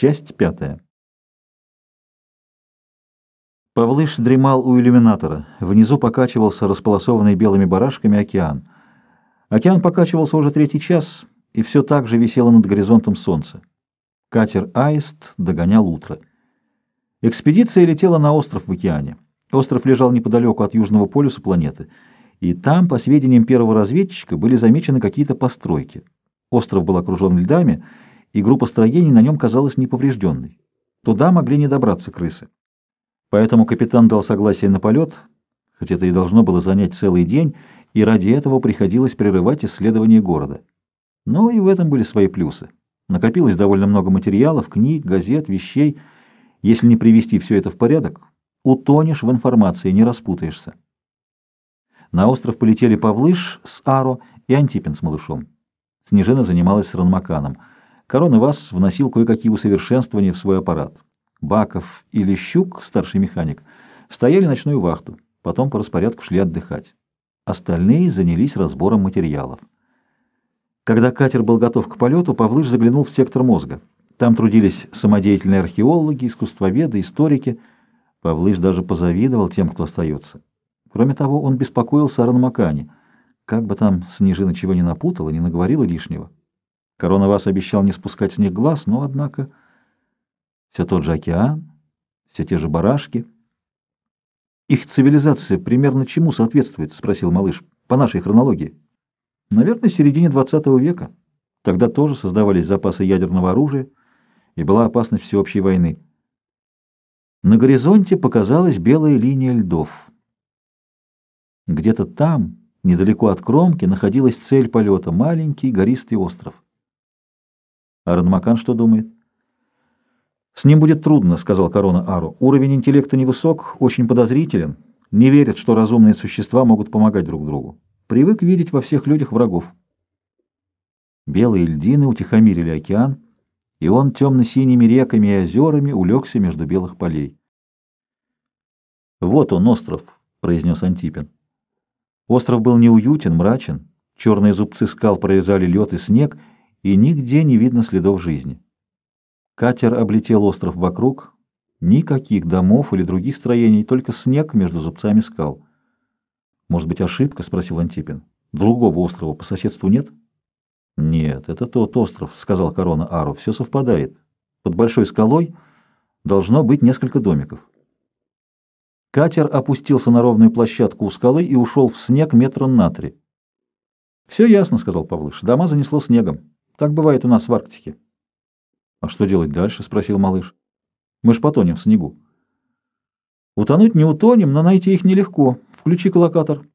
Часть пятая. Павлыш дремал у иллюминатора. Внизу покачивался располосованный белыми барашками океан. Океан покачивался уже третий час, и все так же висело над горизонтом солнце. Катер «Аист» догонял утро. Экспедиция летела на остров в океане. Остров лежал неподалеку от южного полюса планеты, и там, по сведениям первого разведчика, были замечены какие-то постройки. Остров был окружен льдами, и группа строений на нем казалась неповрежденной. Туда могли не добраться крысы. Поэтому капитан дал согласие на полет, хоть это и должно было занять целый день, и ради этого приходилось прерывать исследование города. Но и в этом были свои плюсы. Накопилось довольно много материалов, книг, газет, вещей. Если не привести все это в порядок, утонешь в информации, не распутаешься. На остров полетели Павлыш с Аро и Антипин с малышом. Снежина занималась с Ранмаканом. Корона Вас вносил кое-какие усовершенствования в свой аппарат. Баков и Лещук, старший механик, стояли ночную вахту, потом по распорядку шли отдыхать. Остальные занялись разбором материалов. Когда катер был готов к полету, Павлыш заглянул в сектор мозга. Там трудились самодеятельные археологи, искусствоведы, историки. Павлыш даже позавидовал тем, кто остается. Кроме того, он беспокоился о Ранмакане. Как бы там Снежина чего не напутала, не наговорила лишнего. Корона вас обещал не спускать с них глаз, но, однако, все тот же океан, все те же барашки. Их цивилизация примерно чему соответствует, спросил малыш, по нашей хронологии. Наверное, в середине 20 века. Тогда тоже создавались запасы ядерного оружия, и была опасность всеобщей войны. На горизонте показалась белая линия льдов. Где-то там, недалеко от кромки, находилась цель полета — маленький гористый остров. А Ранмакан что думает? «С ним будет трудно», — сказал Корона Ару. «Уровень интеллекта невысок, очень подозрителен, не верит, что разумные существа могут помогать друг другу. Привык видеть во всех людях врагов». Белые льдины утихомирили океан, и он темно-синими реками и озерами улегся между белых полей. «Вот он, остров», — произнес Антипин. Остров был неуютен, мрачен, черные зубцы скал прорезали лед и снег — и нигде не видно следов жизни. Катер облетел остров вокруг, никаких домов или других строений, только снег между зубцами скал. «Может быть, ошибка?» — спросил Антипин. «Другого острова по соседству нет?» «Нет, это тот остров», — сказал Корона Ару. «Все совпадает. Под большой скалой должно быть несколько домиков». Катер опустился на ровную площадку у скалы и ушел в снег метра на три. «Все ясно», — сказал Павлыш. «Дома занесло снегом. Так бывает у нас в Арктике. — А что делать дальше? — спросил малыш. — Мы ж потонем в снегу. — Утонуть не утонем, но найти их нелегко. Включи коллокатор.